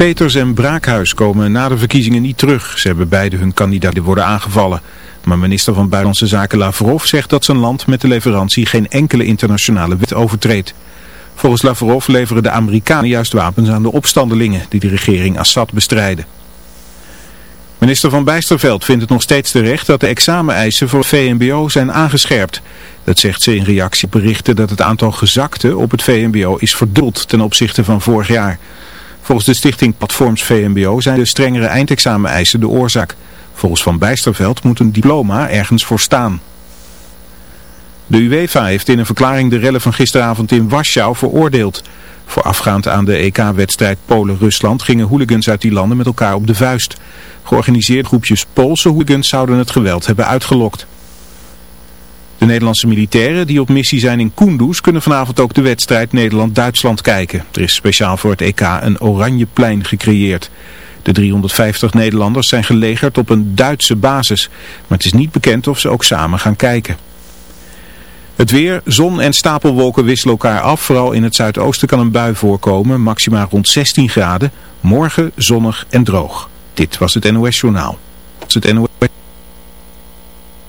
Peters en Braakhuis komen na de verkiezingen niet terug. Ze hebben beide hun kandidaten worden aangevallen. Maar minister van Buitenlandse Zaken Lavrov zegt dat zijn land met de leverantie geen enkele internationale wet overtreedt. Volgens Lavrov leveren de Amerikanen juist wapens aan de opstandelingen die de regering Assad bestrijden. Minister van Bijsterveld vindt het nog steeds terecht dat de exameneisen voor VMBO zijn aangescherpt. Dat zegt ze in reactie berichten dat het aantal gezakten op het VMBO is verdubbeld ten opzichte van vorig jaar. Volgens de stichting Platforms VMBO zijn de strengere eindexameneisen de oorzaak. Volgens Van Bijsterveld moet een diploma ergens voor staan. De UEFA heeft in een verklaring de rellen van gisteravond in Warschau veroordeeld. Voorafgaand aan de EK-wedstrijd Polen-Rusland gingen hooligans uit die landen met elkaar op de vuist. Georganiseerd groepjes Poolse hooligans zouden het geweld hebben uitgelokt. De Nederlandse militairen die op missie zijn in Kunduz kunnen vanavond ook de wedstrijd Nederland-Duitsland kijken. Er is speciaal voor het EK een oranje plein gecreëerd. De 350 Nederlanders zijn gelegerd op een Duitse basis, maar het is niet bekend of ze ook samen gaan kijken. Het weer, zon en stapelwolken wisselen elkaar af. Vooral in het zuidoosten kan een bui voorkomen, maximaal rond 16 graden. Morgen zonnig en droog. Dit was het NOS Journaal.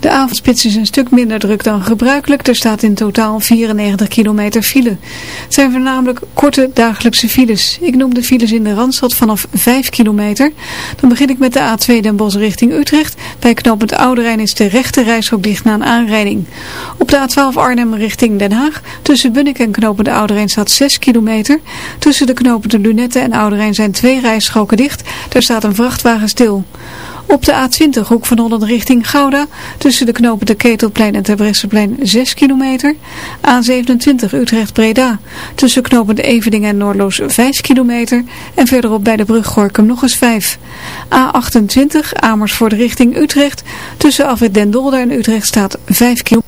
De avondspits is een stuk minder druk dan gebruikelijk. Er staat in totaal 94 kilometer file. Het zijn voornamelijk korte dagelijkse files. Ik noem de files in de Randstad vanaf 5 kilometer. Dan begin ik met de A2 Den Bosch richting Utrecht. Bij knooppunt Ouderijn is de rechte reishok dicht na een aanrijding. Op de A12 Arnhem richting Den Haag. Tussen Bunnik en knooppunt Ouderijn staat 6 kilometer. Tussen de knooppunten Lunette en Ouderijn zijn twee rijstroken dicht. Daar staat een vrachtwagen stil. Op de A20 hoek van Holland richting Gouda. Tussen de knopen de Ketelplein en Terbrechtseplein 6 kilometer. A27 Utrecht-Breda. Tussen knopen de Evening en Noordloos 5 kilometer. En verderop bij de brug Gorkum nog eens 5. A28 Amersfoort richting Utrecht. Tussen Afrit Den Dolder en Utrecht staat 5 kilometer.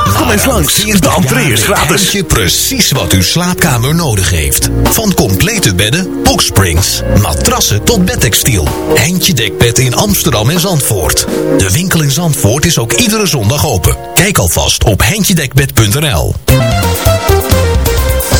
Kom eens langs, de entree is gratis. Je precies wat uw slaapkamer nodig heeft. Van complete bedden, boxsprings, matrassen tot bedtextiel. Heintje Dekbed in Amsterdam en Zandvoort. De winkel in Zandvoort is ook iedere zondag open. Kijk alvast op heintjedekbed.nl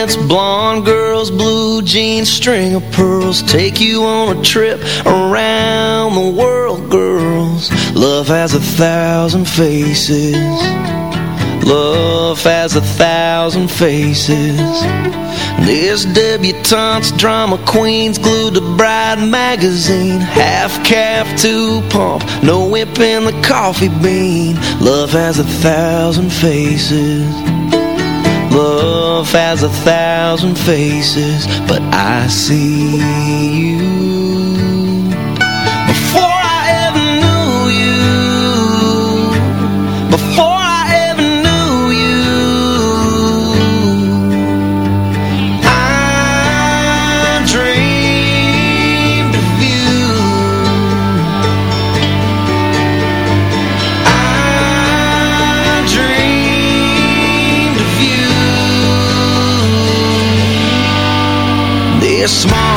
brunettes, blonde girls, blue jeans, string of pearls. Take you on a trip around the world, girls. Love has a thousand faces. Love has a thousand faces. This debutantes, drama queens Glued to Bride magazine. Half calf to pump No whip in the coffee bean. Love has a thousand faces Love has a thousand faces, but I see you This small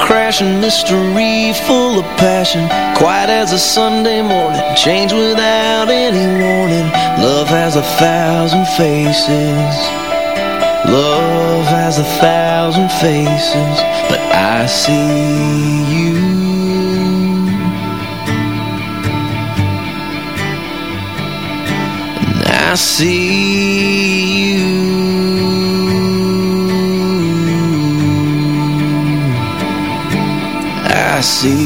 crashing, mystery full of passion. Quiet as a Sunday morning, change without any warning. Love has a thousand faces. Love has a thousand faces, but I see you. And I see you. I see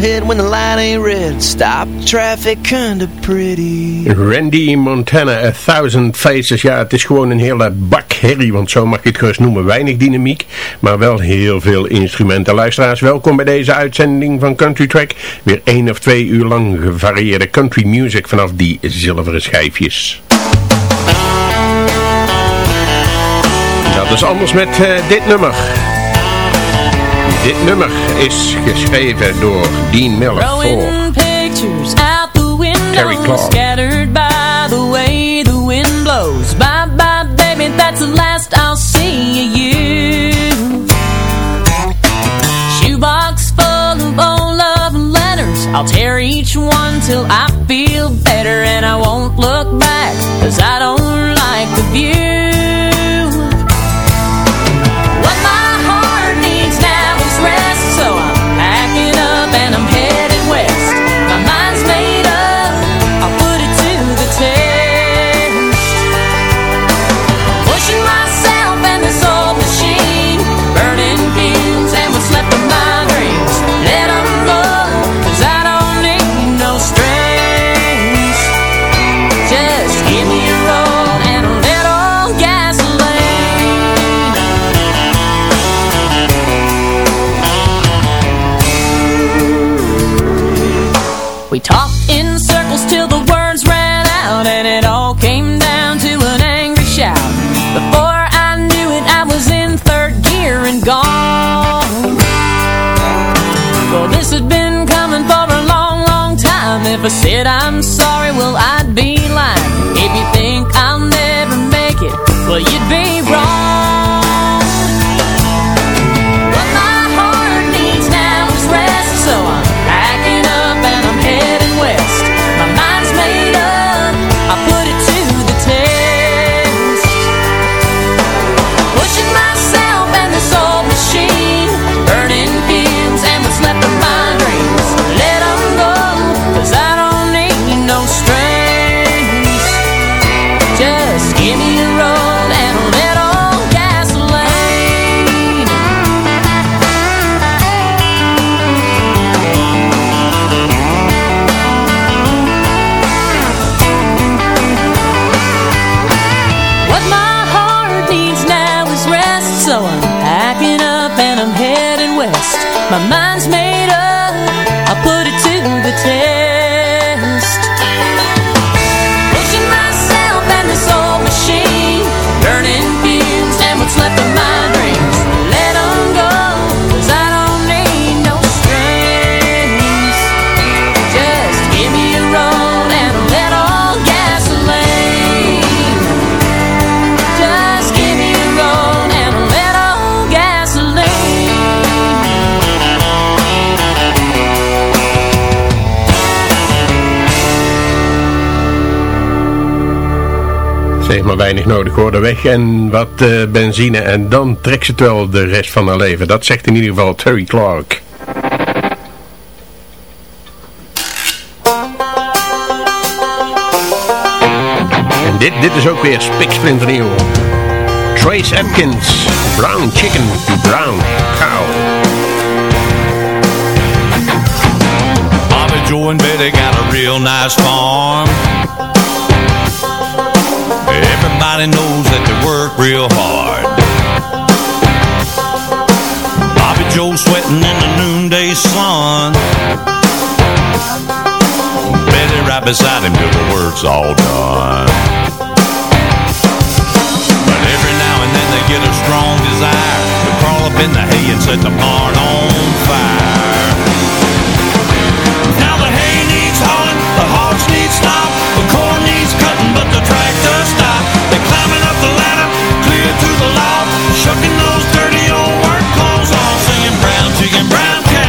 when the light ain't red. Stop traffic, kinda pretty. Randy Montana, A Thousand Faces. Ja, het is gewoon een hele bak herrie, want zo mag je het gerust noemen. Weinig dynamiek, maar wel heel veel instrumenten. Luisteraars, welkom bij deze uitzending van Country Track. Weer één of twee uur lang gevarieerde country music vanaf die zilveren schijfjes. Dat is anders met eh, dit nummer. Dit nummer is geschreven door Dean Miller voor pictures out the Terri window Clark. Scattered by the way the wind blows. Bye bye baby, that's the last I'll see you. Shoebox full of old love letters. I'll tear each one till I feel better And I won't look back Cause I don't like the view If I said I'm sorry, well I'd be lying. If you think I'll never make it, well you'd be wrong Heeft maar weinig nodig hoor, de weg en wat eh, benzine en dan trekt ze het wel de rest van haar leven. Dat zegt in ieder geval Terry Clark. En dit, dit is ook weer spiksplinternieuw. Trace Atkins, Brown Chicken Brown Cow. Joe, and Betty got a real nice farm. Everybody knows that they work real hard. Bobby Joe sweating in the noonday sun. Betty right beside him till the work's all done. But every now and then they get a strong desire to crawl up in the hay and set the barn on fire. Now the hay needs hauling, the hogs need stop, the corn needs cutting, but the tractor loft, those dirty old work clothes off, singing brown chicken, brown cow.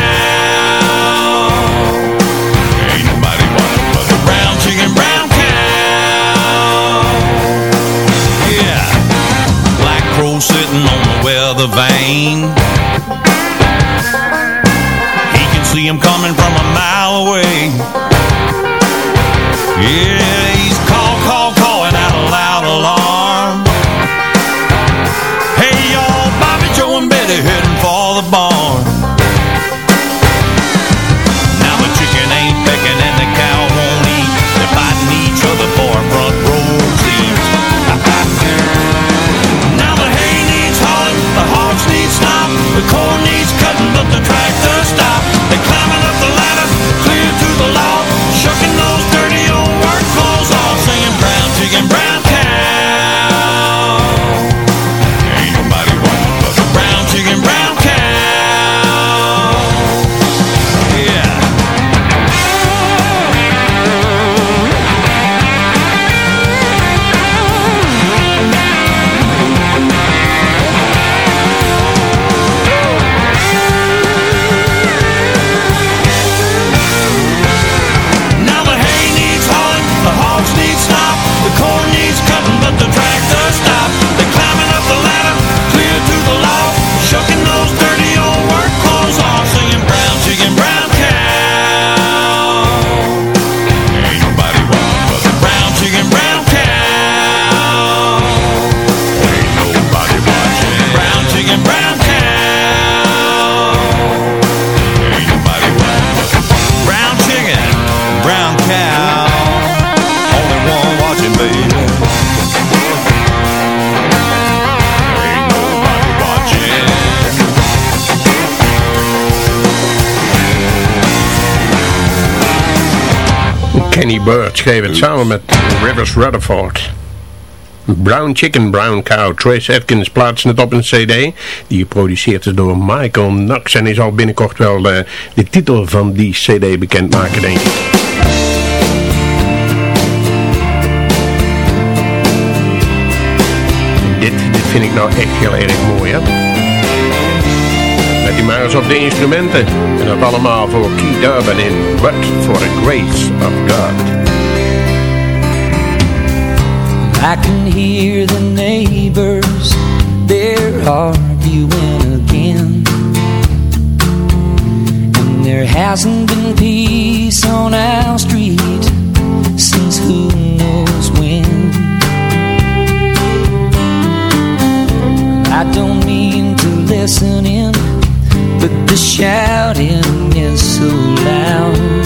Ain't nobody watching but the brown chicken, brown cow. Yeah, black crow sitting on the weather vane. He can see him coming from a mile away. Yeah, he's And Het samen met Rivers Rutherford. Brown Chicken, Brown Cow. Trace Atkins plaatste het op een cd die geproduceerd is door Michael Knox. En hij zal binnenkort wel eh, de titel van die cd bekendmaken, denk ik. Dit, dit vind ik nou echt heel erg mooi, hè? Let u maar eens op de instrumenten. En dat allemaal voor Keith Urban in But for the Grace of God. I can hear the neighbors, they're arguing again. And there hasn't been peace on our street since who knows when. I don't mean to listen in, but the shouting is so loud.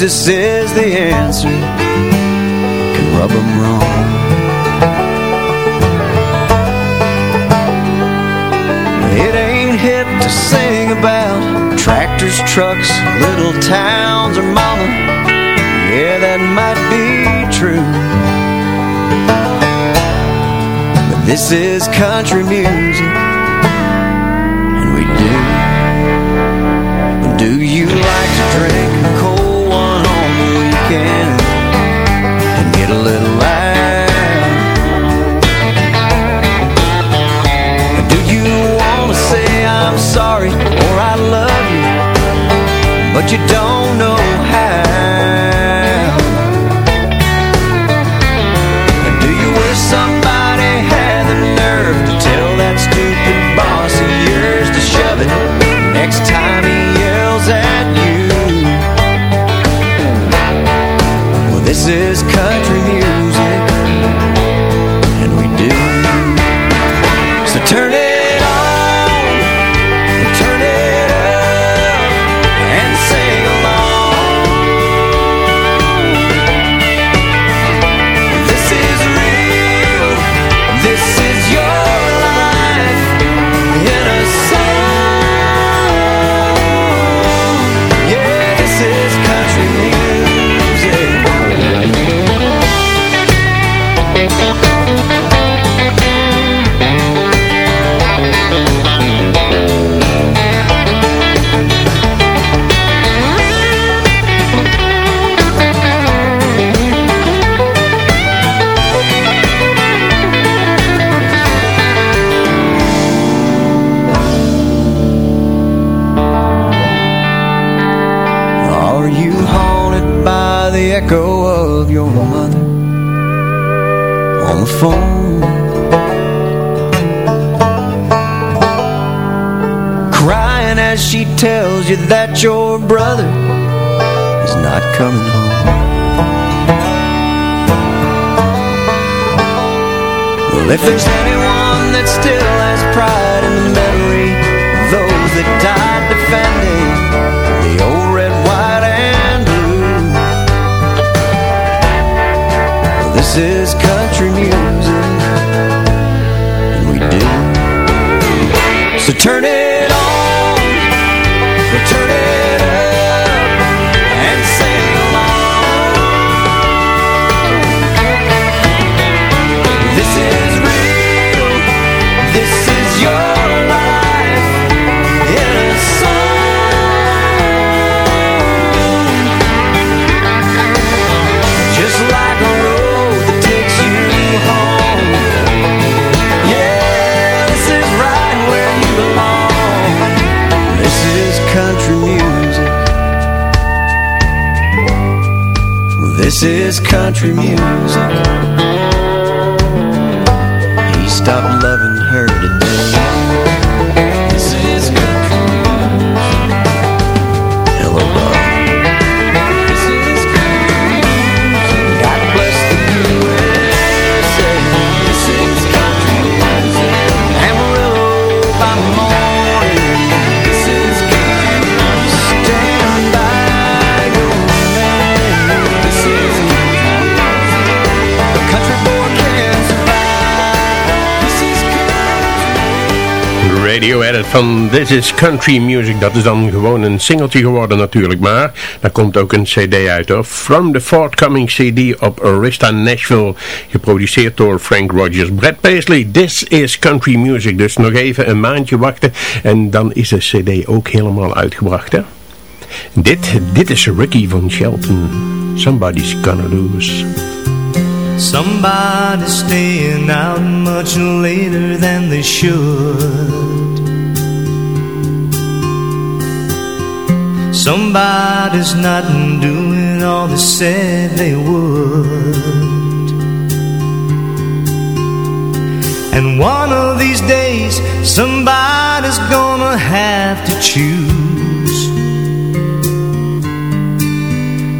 Jesus is the answer. Can rub them wrong. It ain't hip to sing about Tractors, trucks, little towns or mama. Yeah, that might be true. But this is country music. you don't phone. Crying as she tells you that your brother is not coming home. Well, if there's anyone that still has pride in the memory of those that died defending the old red, white, and blue This is turning This is country music. He stopped loving Radio edit van This is Country Music. Dat is dan gewoon een singeltje geworden natuurlijk. Maar daar komt ook een cd uit hoor. From the forthcoming cd op Arista Nashville. Geproduceerd door Frank Rogers. Brad Paisley, This is Country Music. Dus nog even een maandje wachten. En dan is de cd ook helemaal uitgebracht hè. Dit, dit is Ricky van Shelton. Somebody's gonna lose. Somebody's staying out much later than they should. Somebody's not doing all they said they would. And one of these days, somebody's gonna have to choose.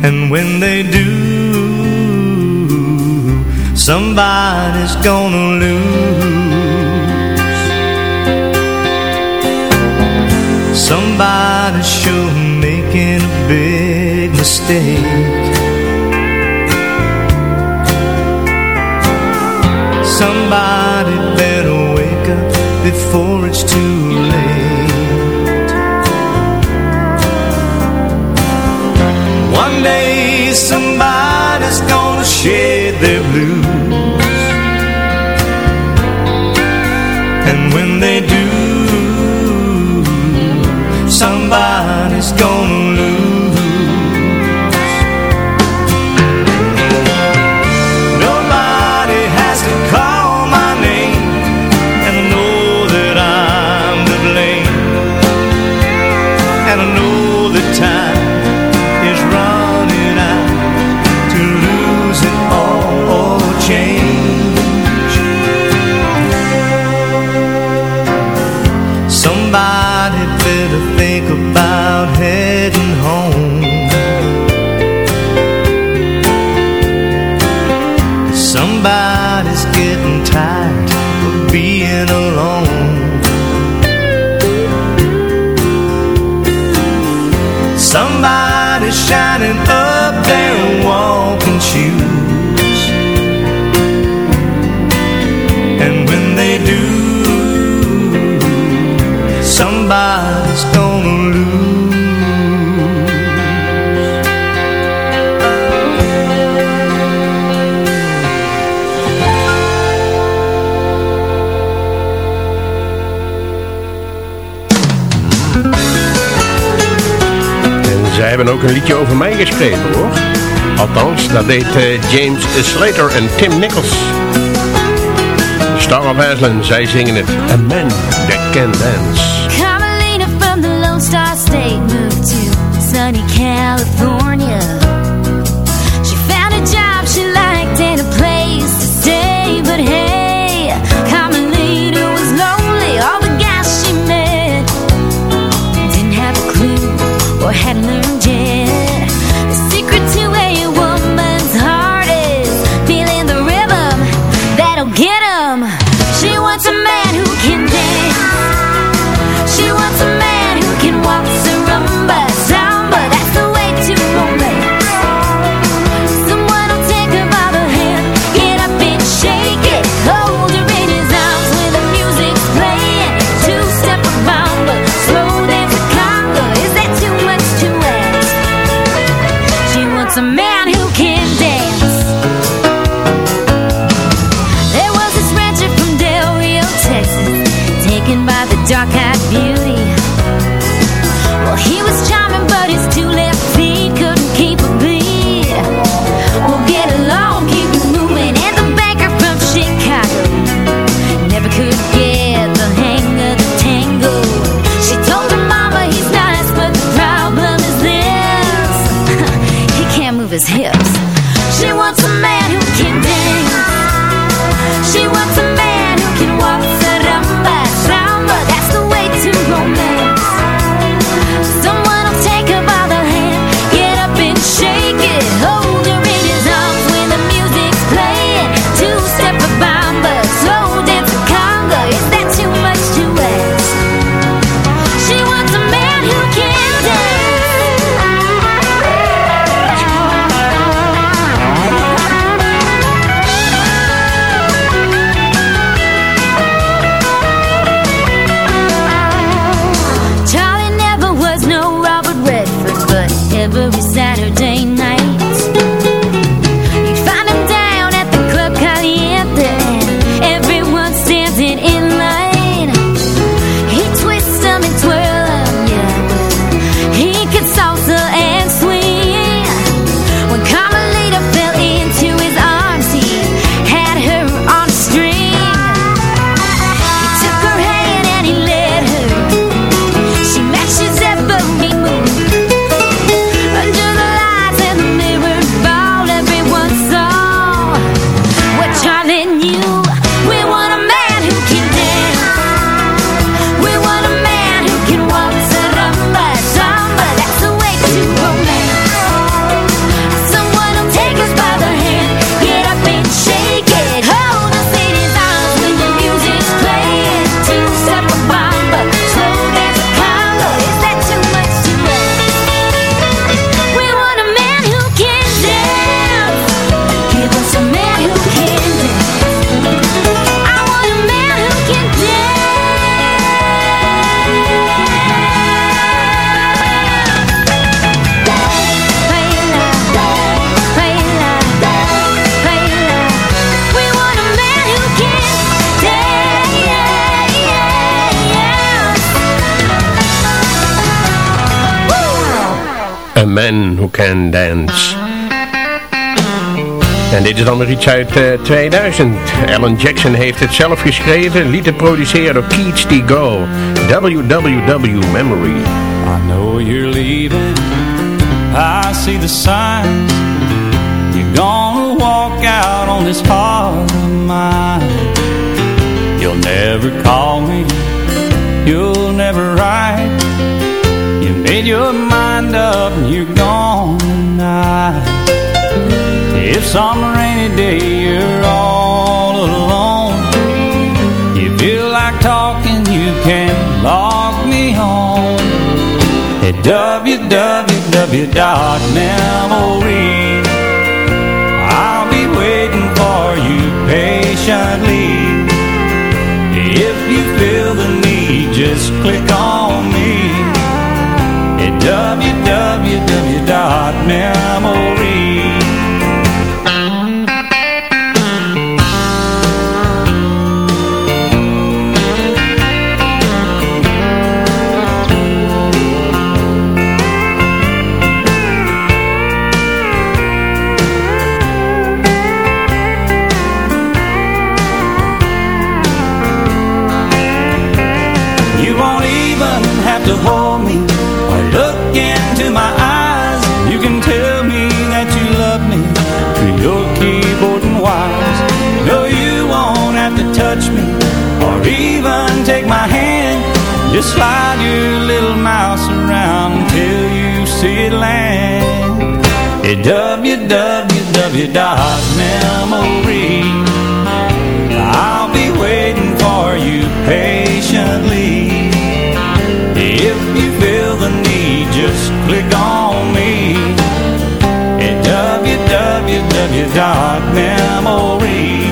And when they do, somebody's gonna lose. Somebody's sure making a big mistake. Somebody better wake up before it's too late. One day somebody's gonna shed their blues. And when they do, ook een liedje over mij geschreven hoor. Althans, dat deed eh, James Slater en Tim Nichols. Star of Aslan, zij zingen het. A Man That Can Dance. Carmelina from the Lone Star State moved to sunny California. By Can Dance. En dit is dan weer iets uit uh, 2000. Alan Jackson heeft het zelf geschreven, liet het produceren door Keats T. Go. WWW Memory. I know you're leaving. I see the signs. You're gonna walk out on this heart of mine. You'll never call me. You'll never write. Made your mind up and you're gone tonight. If some rainy day you're all alone, you feel like talking, you can log me home at www.memory. I'll be waiting for you patiently. If you feel the need, just click on www.memory.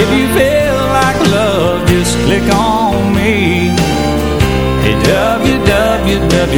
If you feel like love, just click on me at www.memory.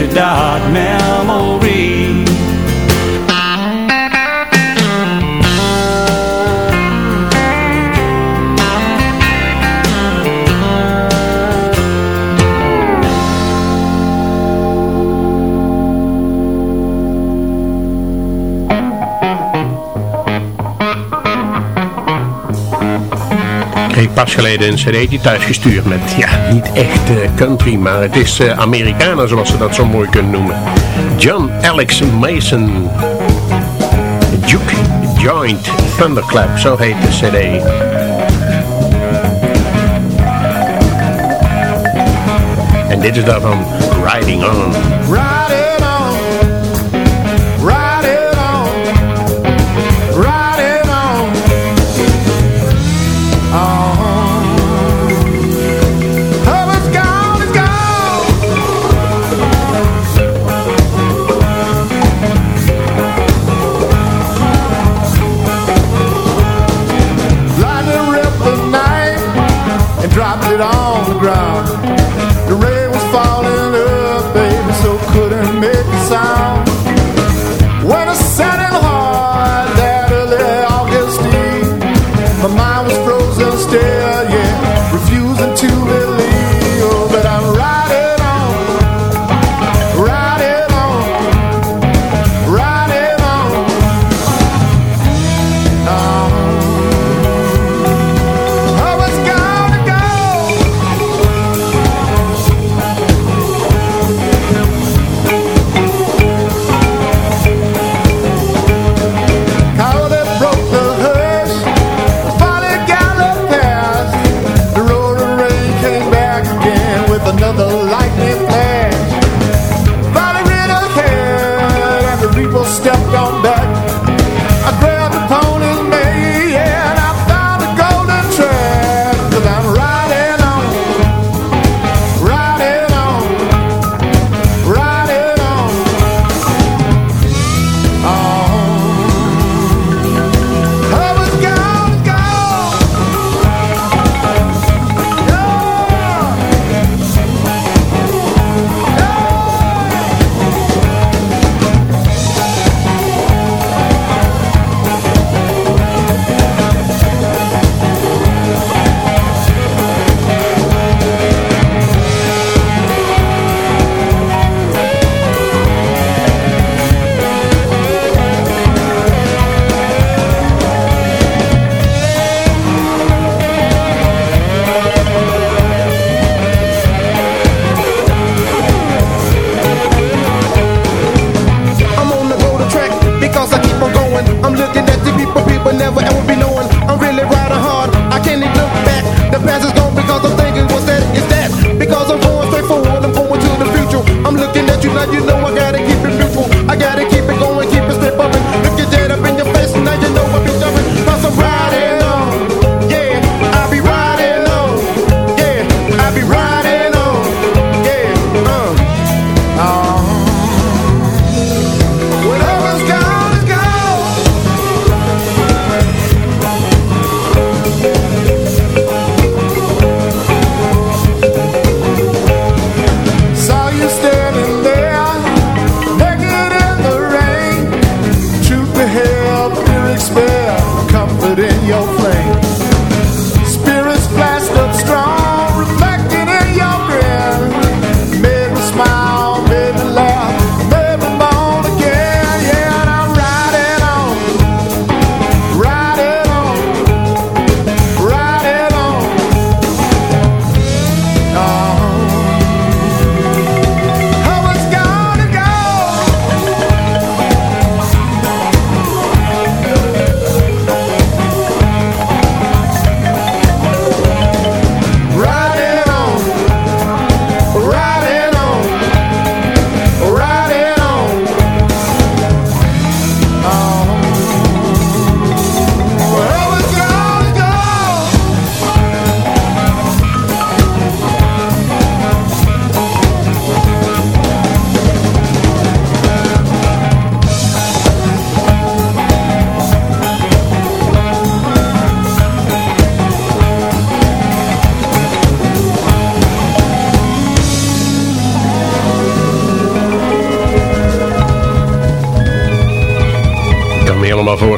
pas geleden een cd'tje thuisgestuurd met, ja, niet echt eh, country, maar het is uh, Amerikanen zoals ze dat zo mooi kunnen noemen. John Alex Mason. Duke Joint Thunderclap, zo heet de cd. En dit is daarvan Riding On. Riding on,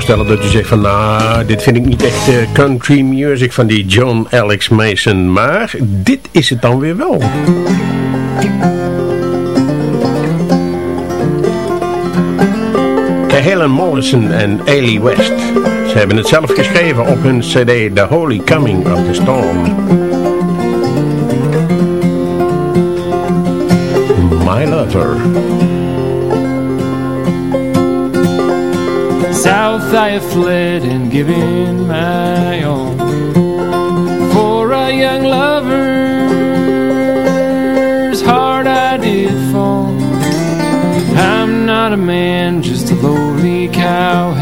voorstellen dat u zegt van nou, dit vind ik niet echt eh, country music van die John Alex Mason. Maar dit is het dan weer wel. Helen Morrison en Ailey West. Ze hebben het zelf geschreven op hun cd The Holy Coming of the Storm. My Lover. I have fled and given my all For a young lover's heart I did fall. I'm not a man, just a lowly cowhand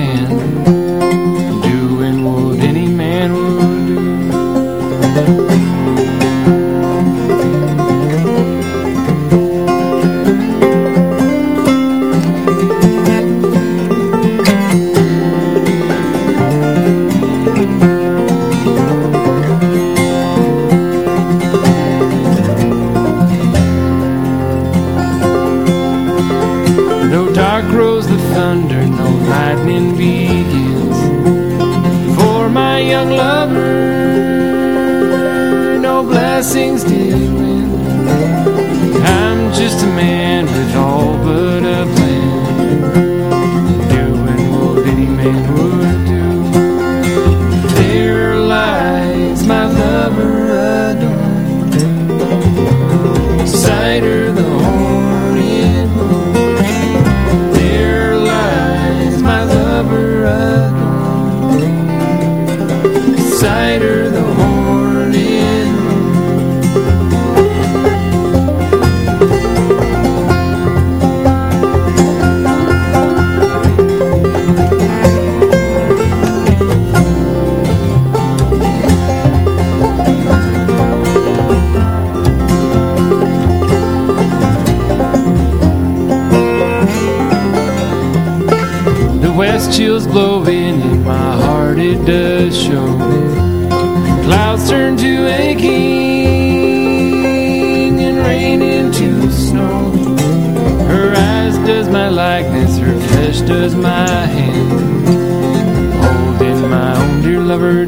blessings did win. I'm just a man does show Clouds turn to aching and rain into snow. Her eyes does my likeness, her flesh does my hand. Holding my own dear lover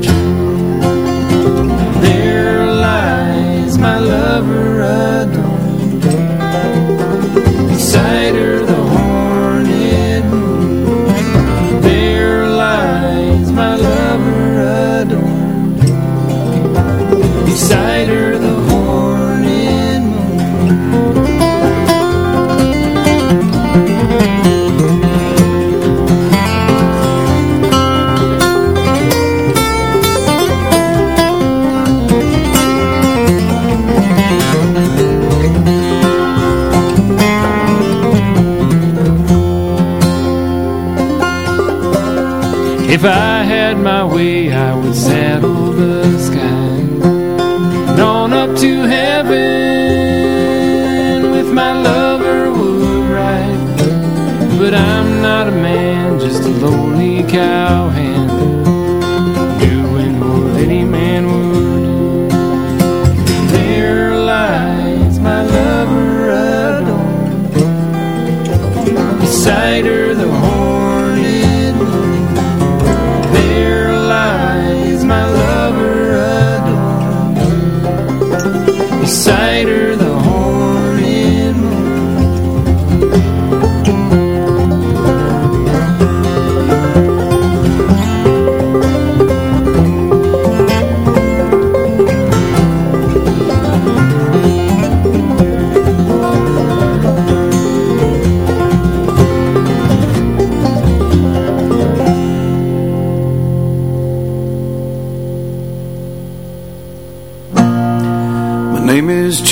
If I had my way, I would saddle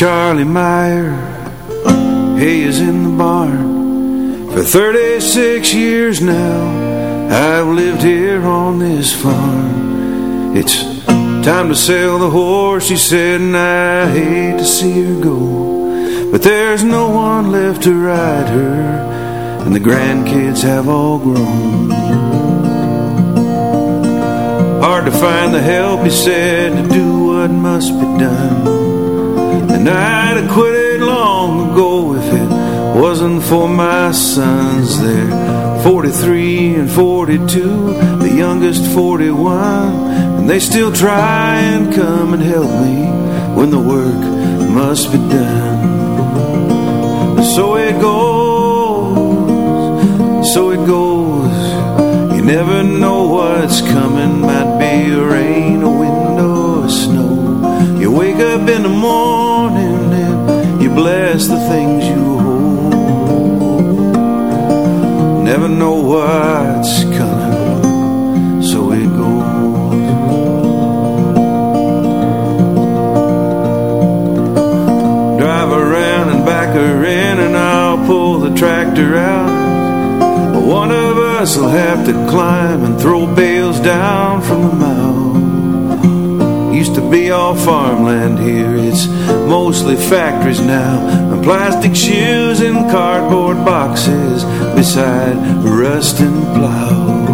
Charlie Meyer. Hay is in the barn. For 36 years now, I've lived here on this farm. It's time to sell the horse, he said, and I hate to see her go. But there's no one left to ride her, and the grandkids have all grown. Hard to find the help, he said, to do what must be done. And I'd have quit it long ago if it wasn't for my sons. They're 43 and 42, the youngest 41, and they still try and come and help me when the work must be done. So it goes, so it goes. You never know what's coming. Might be rain, a wind, or snow. You wake up in the morning bless the things you hold. Never know what's coming. So it goes. Drive around and back her in and I'll pull the tractor out. But one of us will have to climb and throw bales down from the mound. Used to be all farmland here, it's mostly factories now. And plastic shoes and cardboard boxes beside rusting plow.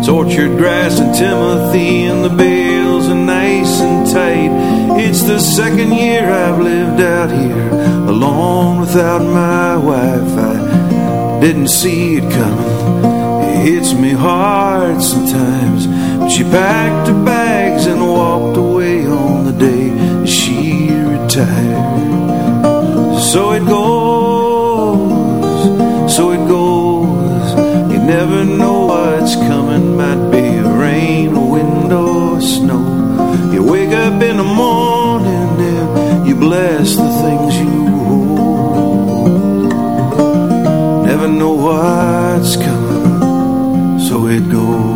It's orchard grass and Timothy and the bales are nice and tight. It's the second year I've lived out here alone without my wife. I didn't see it coming. It hits me hard sometimes. She packed her bags and walked away on the day that she retired. So it goes, so it goes. You never know what's coming. Might be rain, wind, or snow. You wake up in the morning and you bless the things you hold. Never know what's coming, so it goes.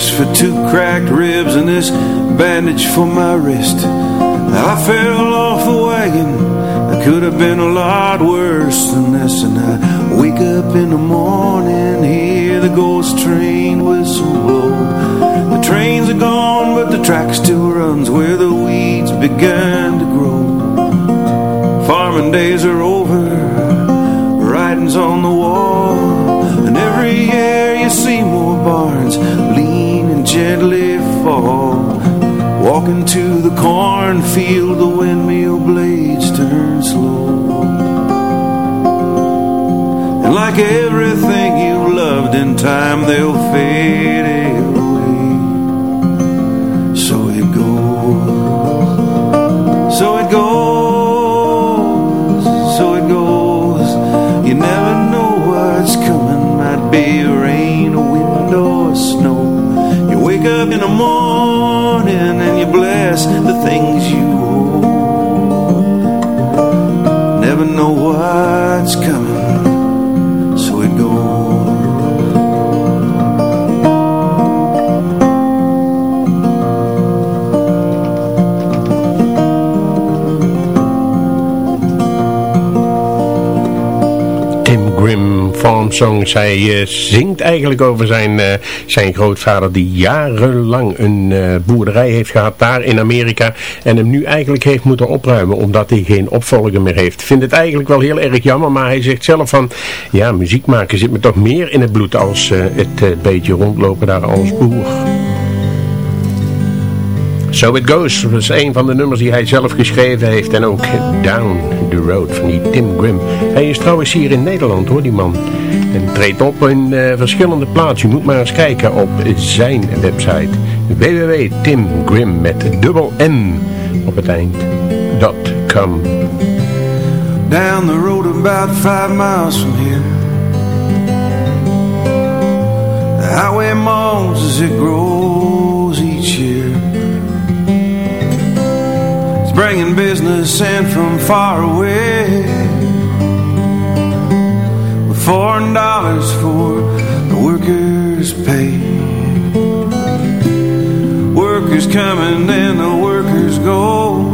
Brace for two cracked ribs and this bandage for my wrist. I fell off the wagon. I could have been a lot worse than this. And I wake up in the morning, hear the ghost train whistle blow. The trains are gone, but the track still runs where the weeds began to grow. Farming days are over, gently fall. Walking to the cornfield, the windmill blades turn slow. And like everything you loved in time, they'll fade away. What's coming. Hij eh, zingt eigenlijk over zijn, eh, zijn grootvader die jarenlang een eh, boerderij heeft gehad daar in Amerika. En hem nu eigenlijk heeft moeten opruimen omdat hij geen opvolger meer heeft. Vindt het eigenlijk wel heel erg jammer, maar hij zegt zelf van... Ja, muziek maken zit me toch meer in het bloed als het beetje rondlopen daar als boer. So It Goes was een van de nummers die hij zelf geschreven heeft. En ook Down the Road van die Tim Grimm. Hij is trouwens hier in Nederland hoor, die man. En treedt op in eh, verschillende plaatsen. Je moet maar eens kijken op zijn website. www.timgrim met dubbel op het eind. Dot com. Down the road about five miles from here The highway moans as it grows bringing business in from far away With foreign dollars for the workers' pay Workers coming and the workers go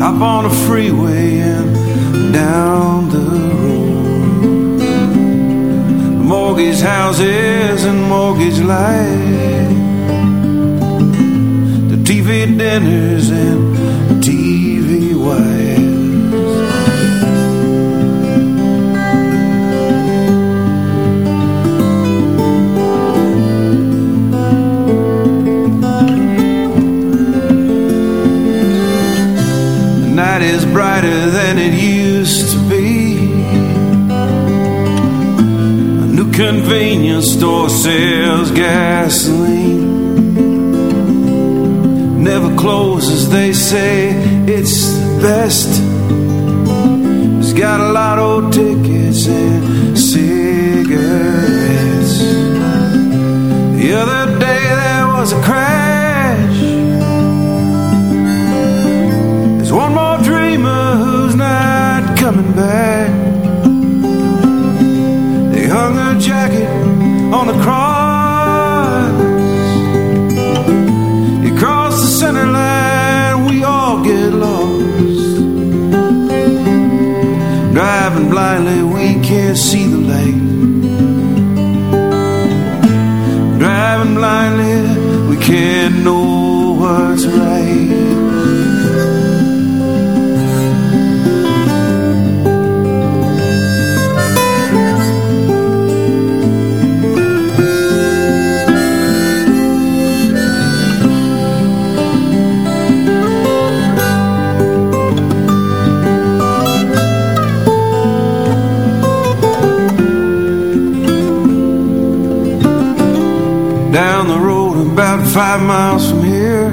Up on a freeway and down the road. Mortgage houses and mortgage life. Dinners and TV wives. The night is brighter than it used to be. A new convenience store sells gasoline. Never closes, they say it's the best. It's got a lot of tickets and see the light. Driving blindly, we can't know five miles from here.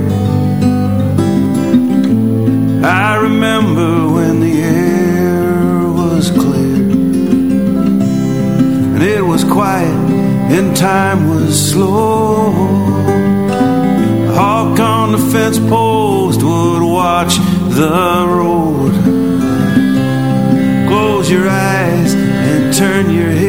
I remember when the air was clear and it was quiet and time was slow. A hawk on the fence post would watch the road. Close your eyes and turn your head.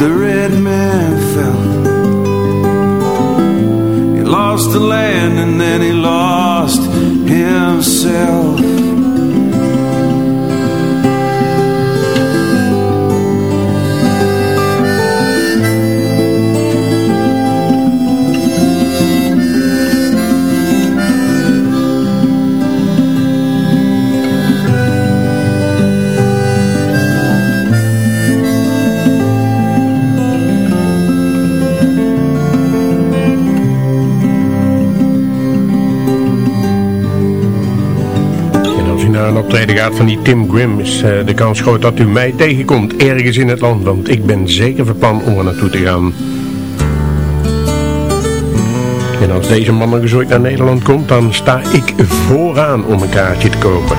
the red man felt. He lost the land and then he lost himself. Een optreden gaat van die Tim Grimm, is eh, de kans groot dat u mij tegenkomt ergens in het land. Want ik ben zeker van plan om er naartoe te gaan. En als deze man nog eens ooit naar Nederland komt, dan sta ik vooraan om een kaartje te kopen.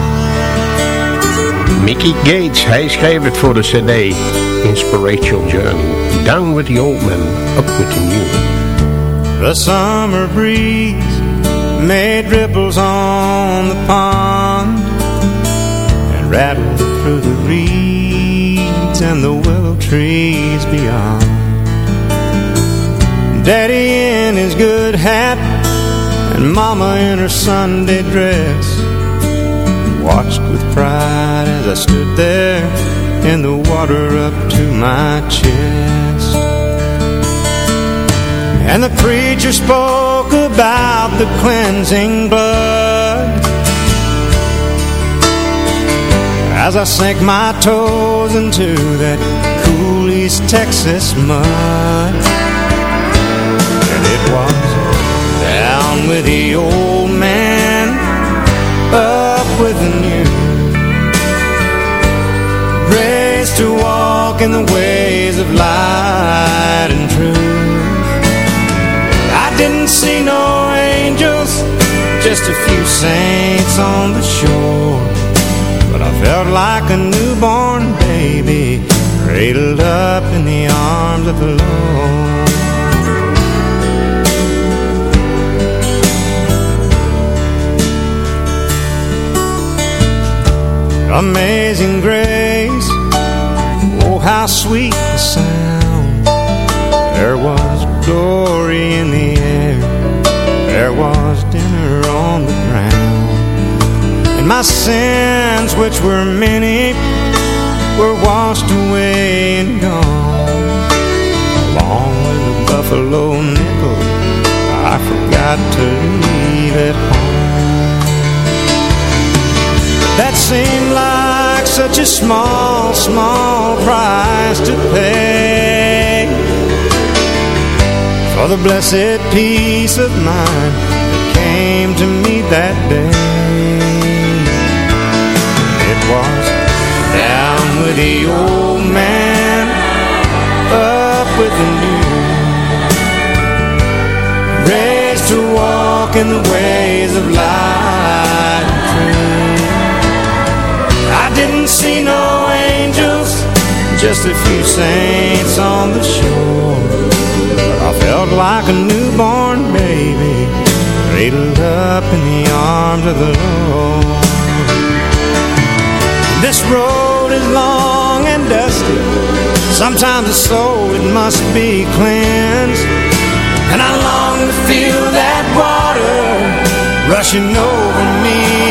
Mickey Gates, hij schreef het voor de cd Inspirational Journey. Down with the old man, up with the new. The summer breeze made ripples on the pond rattled through the reeds and the willow trees beyond. Daddy in his good hat and Mama in her Sunday dress watched with pride as I stood there in the water up to my chest. And the preacher spoke about the cleansing blood As I sink my toes into that cool East Texas mud. And it was down with the old man Up with the new. Raised to walk in the ways of light and truth. I didn't see no angels, just a few saints on the shore. But I felt like a newborn baby, cradled up in the arms of the Lord. Amazing grace, oh how sweet the sound. There was glory in the air There was dinner on the ground my sins, which were many Were washed away and gone Along with a buffalo nickel I forgot to leave at home That seemed like such a small, small price to pay for the blessed peace of mind that came to me that day. Was down with the old man, up with the new, raised to walk in the ways of truth. I didn't see no angels, just a few saints on the shore. But I felt like a newborn baby Cradled up in the arms of the Lord This road is long and dusty. Sometimes the soul, it must be cleansed. And I long to feel that water Rushing over me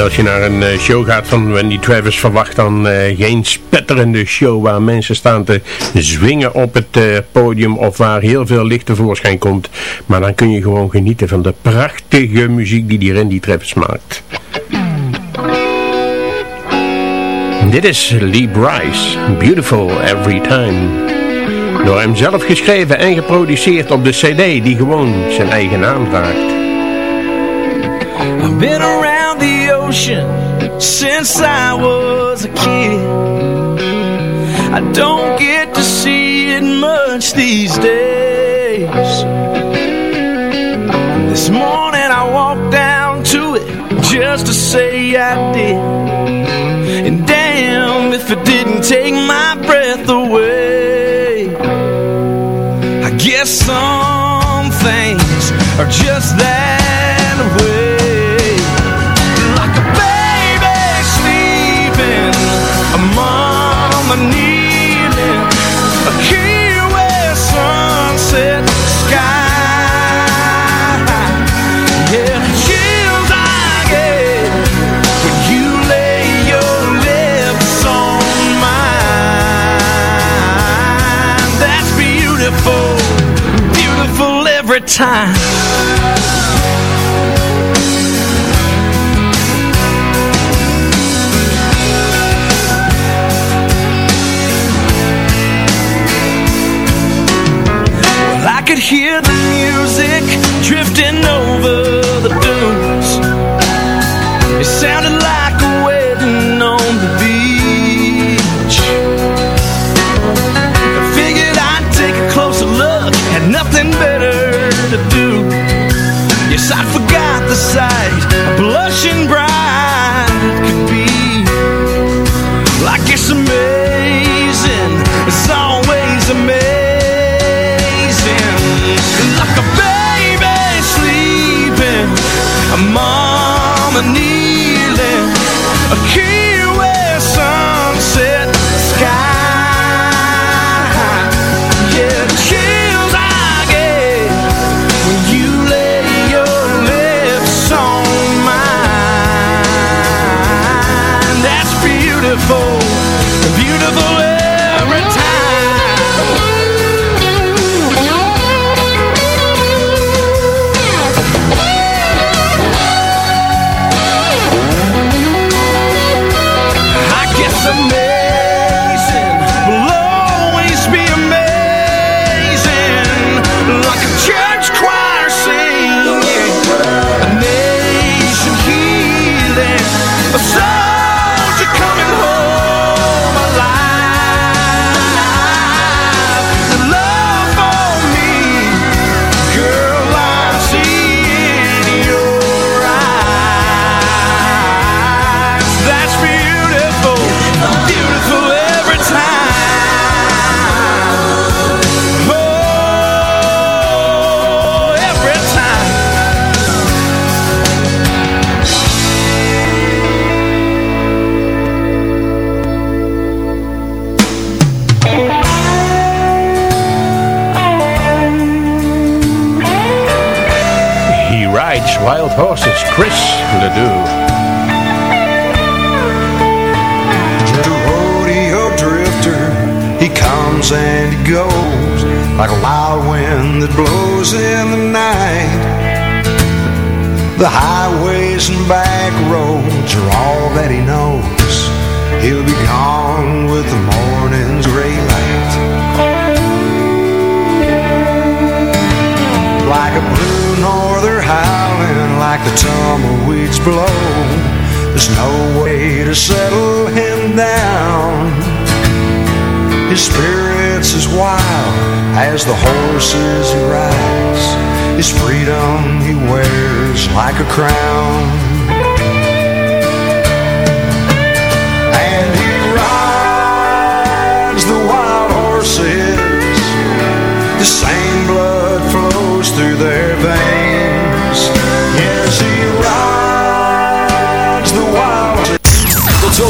als je naar een eh, show gaat van Wendy Travis, verwacht dan uh, geen spetterende show waar mensen staan te zwingen op het uh, podium of waar heel veel licht tevoorschijn komt. Maar dan kun je gewoon genieten van de prachtige muziek die die Wendy Travis maakt. Dit is Lee Bryce, Beautiful Every Time. Door hem zelf geschreven en geproduceerd op de cd die gewoon zijn eigen naam draagt. I've been around the ocean since I was a kid. I don't get to see it much these days. This morning I walked down to it just to say I did. And damn if it didn't take my breath away. I guess some things are just that every time. Well, I could hear the mama like a wild wind that blows in the night. The highways and back roads are all that he knows. He'll be gone with the morning's gray light. Like a blue norther howling, like the tumbleweeds blow. There's no way to settle him down. His spirit's as wild as the horses he rides. His freedom he wears like a crown.